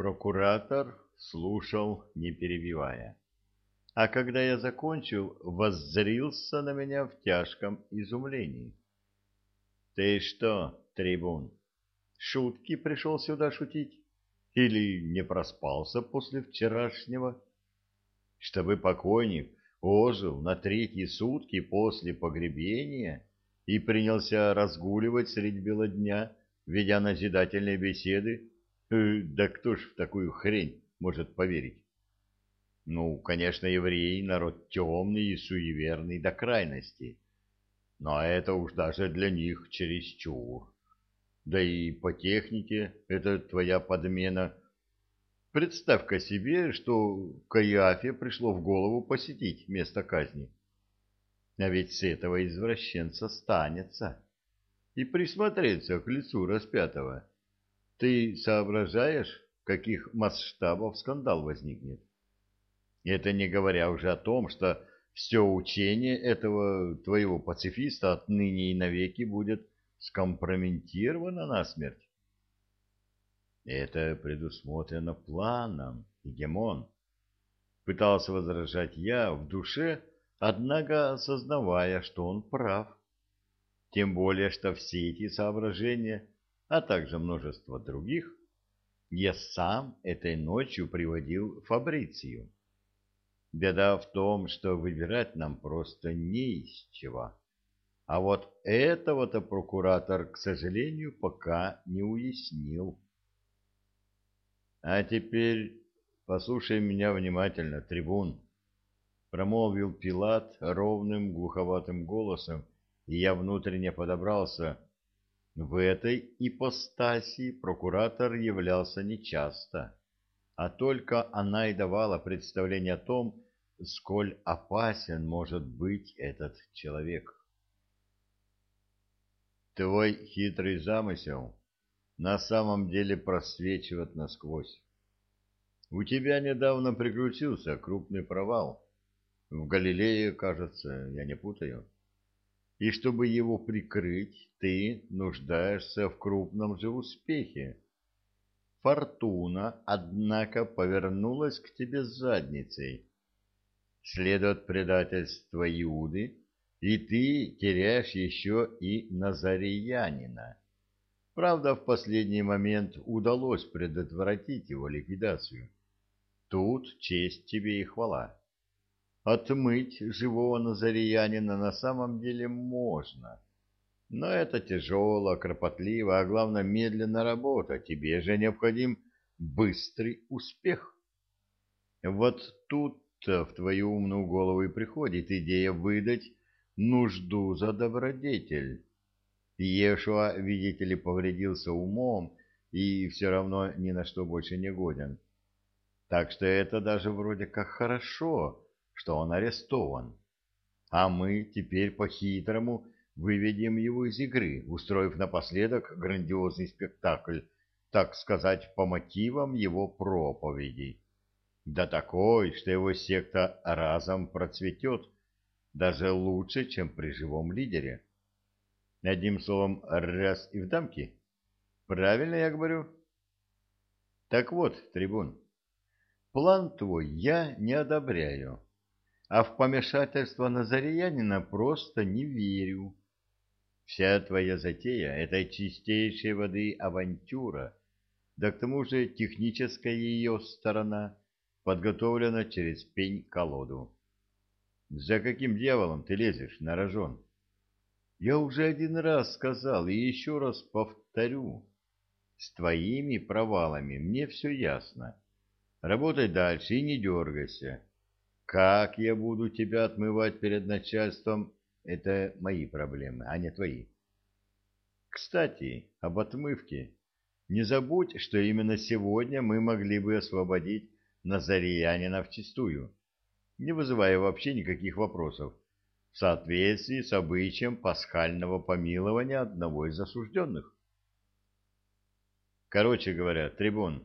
Прокуратор слушал, не перебивая. А когда я закончил, воззрился на меня в тяжком изумлении. — Ты что, трибун, шутки пришел сюда шутить? Или не проспался после вчерашнего? Чтобы покойник ожил на третьи сутки после погребения и принялся разгуливать средь бела дня, ведя назидательные беседы, да кто ж в такую хрень может поверить? Ну, конечно, евреи — народ темный и суеверный до крайности, но это уж даже для них чересчур. Да и по технике это твоя подмена. Представь-ка себе, что Каиафе пришло в голову посетить место казни. А ведь с этого извращенца станется. И присмотреться к лицу распятого. Ты соображаешь, каких масштабов скандал возникнет? Это не говоря уже о том, что все учение этого твоего пацифиста отныне и навеки будет скомпрометировано насмерть. Это предусмотрено планом, Гемон. Пытался возражать я в душе, однако осознавая, что он прав. Тем более, что все эти соображения, а также множество других, я сам этой ночью приводил Фабрицию. Беда в том, что выбирать нам просто не из чего. А вот этого-то прокуратор, к сожалению, пока не уяснил. А теперь послушай меня внимательно, трибун, промолвил Пилат ровным глуховатым голосом, и я внутренне подобрался. В этой ипостаси прокуратор являлся нечасто а только она и давала представление о том, сколь опасен может быть этот человек. Твой хитрый замысел на самом деле просвечивает насквозь. У тебя недавно приключился крупный провал. В Галилее, кажется, я не путаю. И чтобы его прикрыть, ты нуждаешься в крупном же успехе Фортуна, однако, повернулась к тебе задницей. Следует предательство Иуды, и ты теряешь еще и Назариянина. Правда, в последний момент удалось предотвратить его ликвидацию. Тут честь тебе и хвала. Отмыть живого Назариянина на самом деле можно — но это тяжело, кропотливо, а главное, медленно работа. Тебе же необходим быстрый успех. Вот тут-то в твою умную голову и приходит идея выдать нужду за добродетель. Ешуа, видите ли, повредился умом и все равно ни на что больше не годен. Так что это даже вроде как хорошо, что он арестован. А мы теперь по-хитрому выведем его из игры, устроив напоследок грандиозный спектакль, так сказать, по мотивам его проповедей. Да такой, что его секта разом процветет, даже лучше, чем при живом лидере. Одним словом, раз и в дамки. Правильно я говорю? Так вот, трибун, план твой я не одобряю, а в помешательство Назарянина просто не верю. Вся твоя затея — это чистейшей воды авантюра, да к тому же техническая ее сторона подготовлена через пень-колоду. За каким дьяволом ты лезешь на рожон? Я уже один раз сказал и еще раз повторю. С твоими провалами мне все ясно. Работай дальше и не дергайся. Как я буду тебя отмывать перед начальством, это мои проблемы, а не твои. Кстати, об отмывке. Не забудь, что именно сегодня мы могли бы освободить Назариянина вчистую, не вызывая вообще никаких вопросов, в соответствии с обычаем пасхального помилования одного из осужденных. Короче говоря, трибун,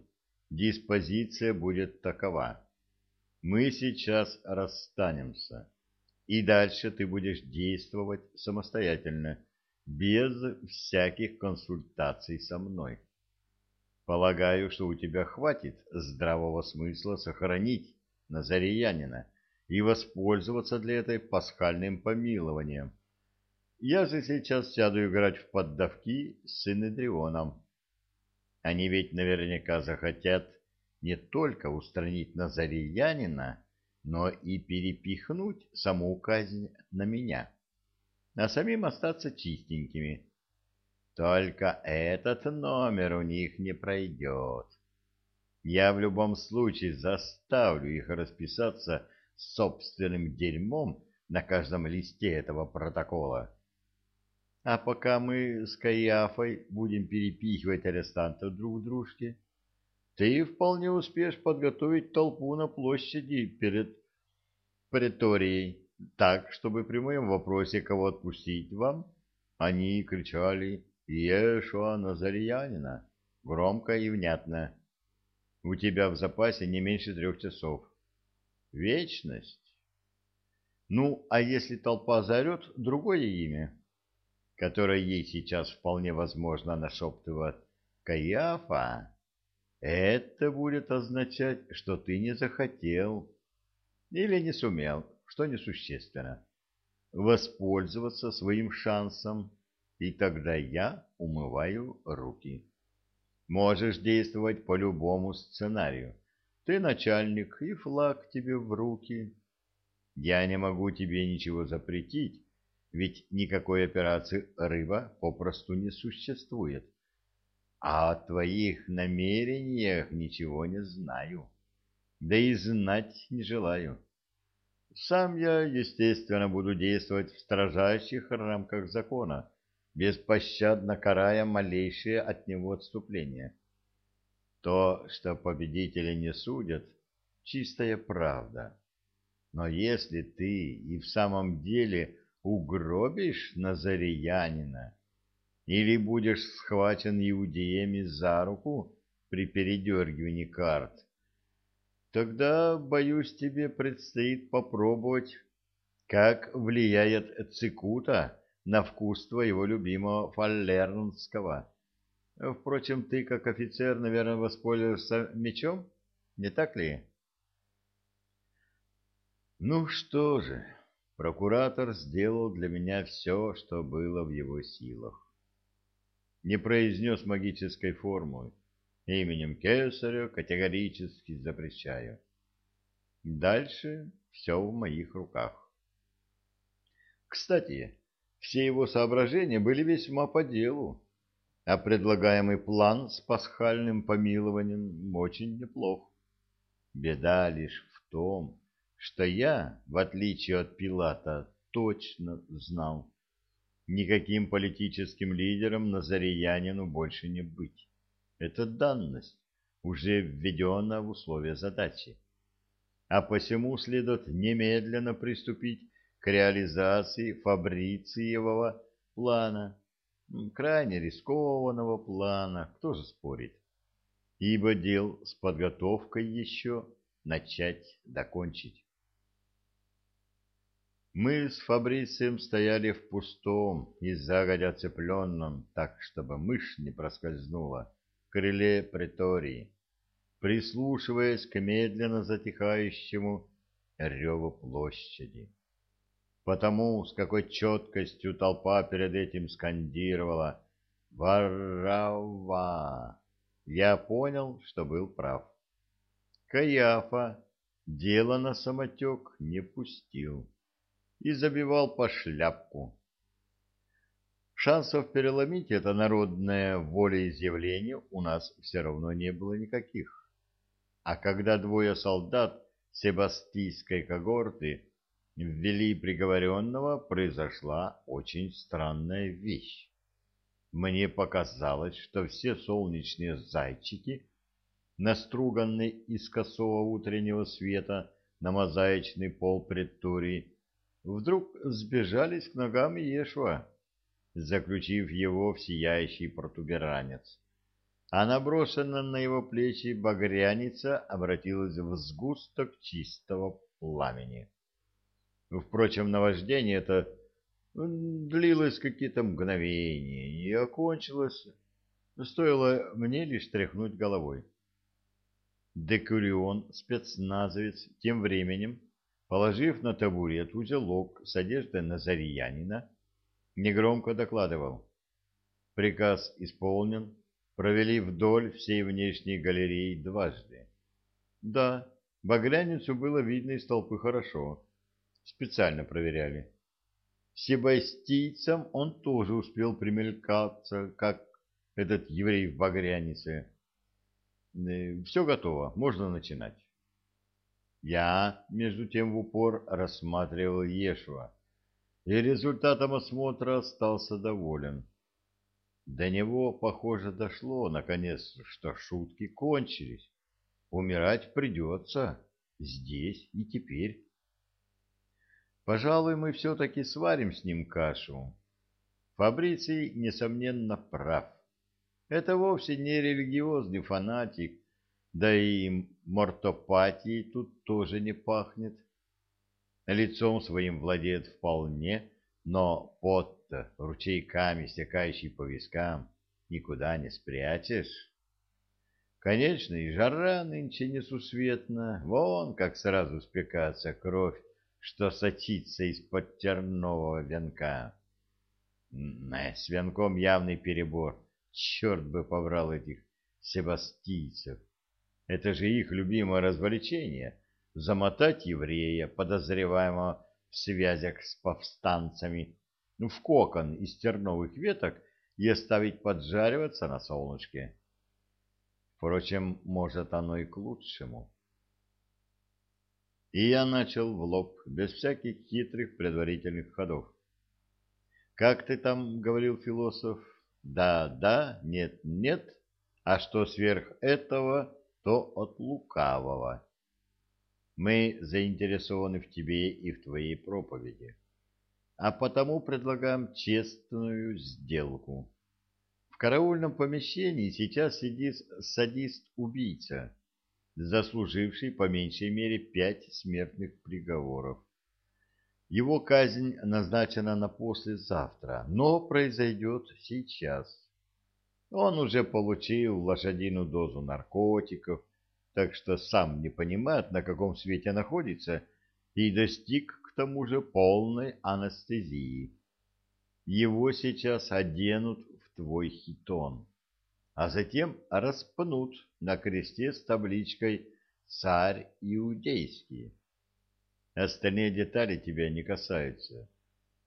диспозиция будет такова. Мы сейчас расстанемся и дальше ты будешь действовать самостоятельно, без всяких консультаций со мной. Полагаю, что у тебя хватит здравого смысла сохранить Назариянина и воспользоваться для этой пасхальным помилованием. Я же сейчас сяду играть в поддавки с Синедрионом. Они ведь наверняка захотят не только устранить Назариянина, но и перепихнуть саму казнь на меня, а самим остаться чистенькими. Только этот номер у них не пройдет. Я в любом случае заставлю их расписаться собственным дерьмом на каждом листе этого протокола. А пока мы с Каиафой будем перепихивать арестантов друг дружке, ты вполне успеешь подготовить толпу на площади перед преторией, так, чтобы при моем вопросе, кого отпустить вам, они кричали «Иешуа Назарьянина» громко и внятно. У тебя в запасе не меньше трех часов. Вечность. Ну, а если толпа заорет другое имя, которое ей сейчас вполне возможно нашептывает «Каиафа», это будет означать, что ты не захотел или не сумел, что несущественно, воспользоваться своим шансом, и тогда я умываю руки. Можешь действовать по любому сценарию. Ты начальник, и флаг тебе в руки. Я не могу тебе ничего запретить, ведь никакой операции «Рыба» попросту не существует а о твоих намерениях ничего не знаю, да и знать не желаю. Сам я, естественно, буду действовать в строжайших рамках закона, беспощадно карая малейшее от него отступление. То, что победители не судят, чистая правда. Но если ты и в самом деле угробишь Назариянина, или будешь схвачен иудеями за руку при передергивании карт, тогда, боюсь, тебе предстоит попробовать, как влияет цикута на вкус твоего любимого фаллернского. Впрочем, ты, как офицер, наверное, воспользуешься мечом, не так ли? Ну что же, прокуратор сделал для меня все, что было в его силах не произнес магической формулы. Именем Кесаря категорически запрещаю. Дальше все в моих руках. Кстати, все его соображения были весьма по делу, а предлагаемый план с пасхальным помилованием очень неплох. Беда лишь в том, что я, в отличие от Пилата, точно знал, Никаким политическим лидером Назариянину больше не быть. Это данность, уже введенная в условия задачи. А посему следует немедленно приступить к реализации Фабрициевого плана, крайне рискованного плана, кто же спорит, ибо дел с подготовкой еще начать докончить. Мы с Фабрицием стояли в пустом и загодя цепленном, так, чтобы мышь не проскользнула, крыле притории, прислушиваясь к медленно затихающему реву площади. Потому, с какой четкостью толпа перед этим скандировала «Варава!», я понял, что был прав. Каяфа дело на самотек не пустил и забивал по шляпку. Шансов переломить это народное волеизъявление у нас все равно не было никаких. А когда двое солдат себастийской когорты ввели приговоренного, произошла очень странная вещь. Мне показалось, что все солнечные зайчики, наструганные из косого утреннего света на мозаичный пол предтории, вдруг сбежались к ногам Иешуа, заключив его в сияющий протуберанец. А наброшенная на его плечи багряница обратилась в сгусток чистого пламени. Впрочем, наваждение это длилось какие-то мгновения и окончилось Стоило мне лишь тряхнуть головой. Декурион, спецназовец, тем временем, положив на табурет узелок с одеждой Назарьянина, негромко докладывал. Приказ исполнен, провели вдоль всей внешней галереи дважды. Да, багряницу было видно из толпы хорошо. Специально проверяли. Себастийцам он тоже успел примелькаться, как этот еврей в багрянице. Э, Все готово, можно начинать. Я, между тем, в упор рассматривал Ешуа, и результатом осмотра остался доволен. До него, похоже, дошло, наконец, что шутки кончились. Умирать придется здесь и теперь. Пожалуй, мы все-таки сварим с ним кашу. Фабриций, несомненно, прав. Это вовсе не религиозный фанатик, да и мортопатией тут тоже не пахнет. Лицом своим владеет вполне, но пот-то, ручейками стекающий по вискам, никуда не спрячешь. Конечно, и жара нынче несусветна, вон как сразу спекаться кровь, что сочится из-под тернового венка. С венком явный перебор. Черт бы побрал этих себастийцев. Это же их любимое развлечение — замотать еврея, подозреваемого в связях с повстанцами, ну, в кокон из терновых веток и оставить поджариваться на солнышке. Впрочем, может, оно и к лучшему. И я начал в лоб, без всяких хитрых предварительных ходов. Как ты там говорил, философ? Да, да, нет, нет, а что сверх этого, то от лукавого. Мы заинтересованы в тебе и в твоей проповеди, а потому предлагаем честную сделку. В караульном помещении сейчас сидит садист-убийца, заслуживший по меньшей мере пять смертных приговоров. Его казнь назначена на послезавтра, но произойдет сейчас. Он уже получил лошадиную дозу наркотиков, так что сам не понимает, на каком свете находится, и достиг к тому же полной анестезии. Его сейчас оденут в твой хитон, а затем распнут на кресте с табличкой «Царь Иудейский». Остальные детали тебя не касаются.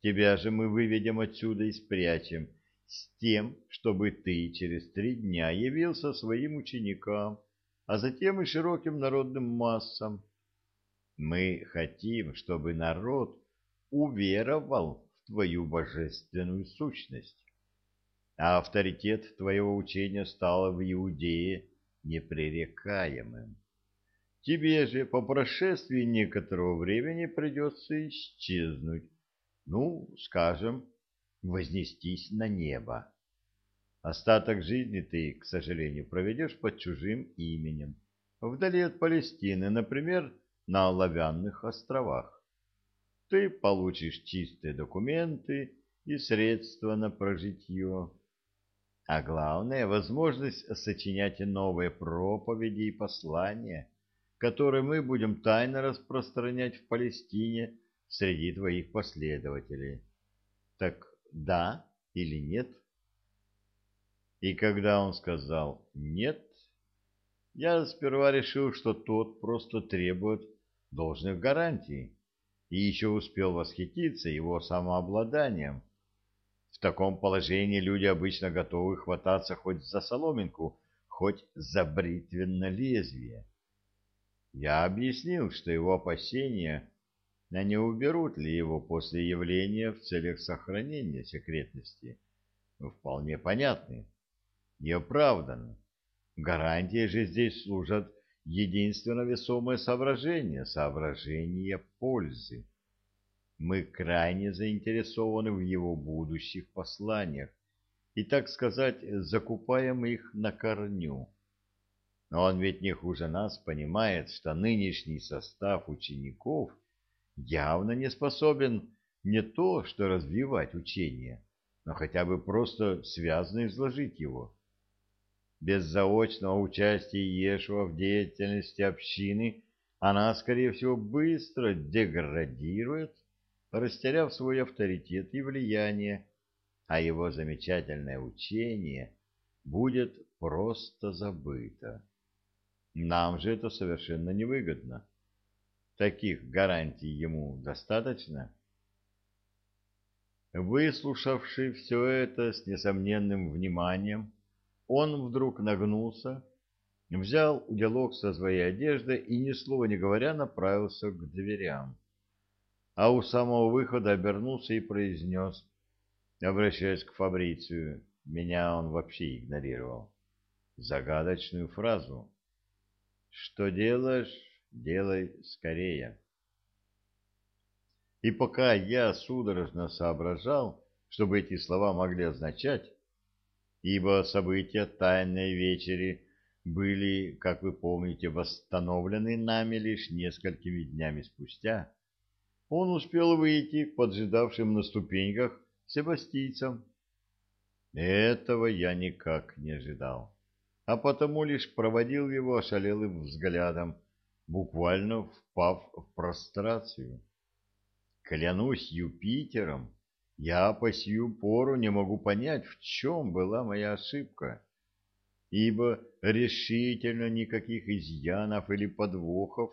Тебя же мы выведем отсюда и спрячем, с тем, чтобы ты через три дня явился своим ученикам, а затем и широким народным массам. Мы хотим, чтобы народ уверовал в твою божественную сущность, а авторитет твоего учения стал в Иудее непререкаемым. Тебе же по прошествии некоторого времени придется исчезнуть, ну, скажем, вознестись на небо. Остаток жизни ты, к сожалению, проведешь под чужим именем, вдали от Палестины, например, на Оловянных островах. Ты получишь чистые документы и средства на прожитье, а главное — возможность сочинять новые проповеди и послания — который мы будем тайно распространять в Палестине среди твоих последователей. Так да или нет? И когда он сказал «нет», я сперва решил, что тот просто требует должных гарантий, и еще успел восхититься его самообладанием. В таком положении люди обычно готовы хвататься хоть за соломинку, хоть за бритвенно лезвие. Я объяснил, что его опасения, а не уберут ли его после явления в целях сохранения секретности, вполне понятны и оправданы. Гарантии же здесь служат единственно весомое соображение, соображение пользы. Мы крайне заинтересованы в его будущих посланиях и, так сказать, закупаем их на корню. Но он ведь не хуже нас понимает, что нынешний состав учеников явно не способен не то что развивать учение, но хотя бы просто связно изложить его. без заочного участия Ешева в деятельности общины она, скорее всего, быстро деградирует, растеряв свой авторитет и влияние, а его замечательное учение будет просто забыто. Нам же это совершенно невыгодно. Таких гарантий ему достаточно? Выслушавший все это с несомненным вниманием, он вдруг нагнулся, взял уделок со своей одежды и, ни слова не говоря, направился к дверям. А у самого выхода обернулся и произнес, обращаясь к Фабрицию, меня он вообще игнорировал, загадочную фразу «Что делаешь, делай скорее». И пока я судорожно соображал, чтобы эти слова могли означать, ибо события Тайной Вечери были, как вы помните, восстановлены нами лишь несколькими днями спустя, он успел выйти к поджидавшим на ступеньках себастийцам. Этого я никак не ожидал, а потому лишь проводил его ошалелым взглядом, буквально впав в прострацию. Клянусь Юпитером, я по сию пору не могу понять, в чем была моя ошибка, ибо решительно никаких изъянов или подвохов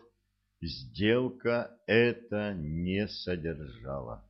сделка эта не содержала.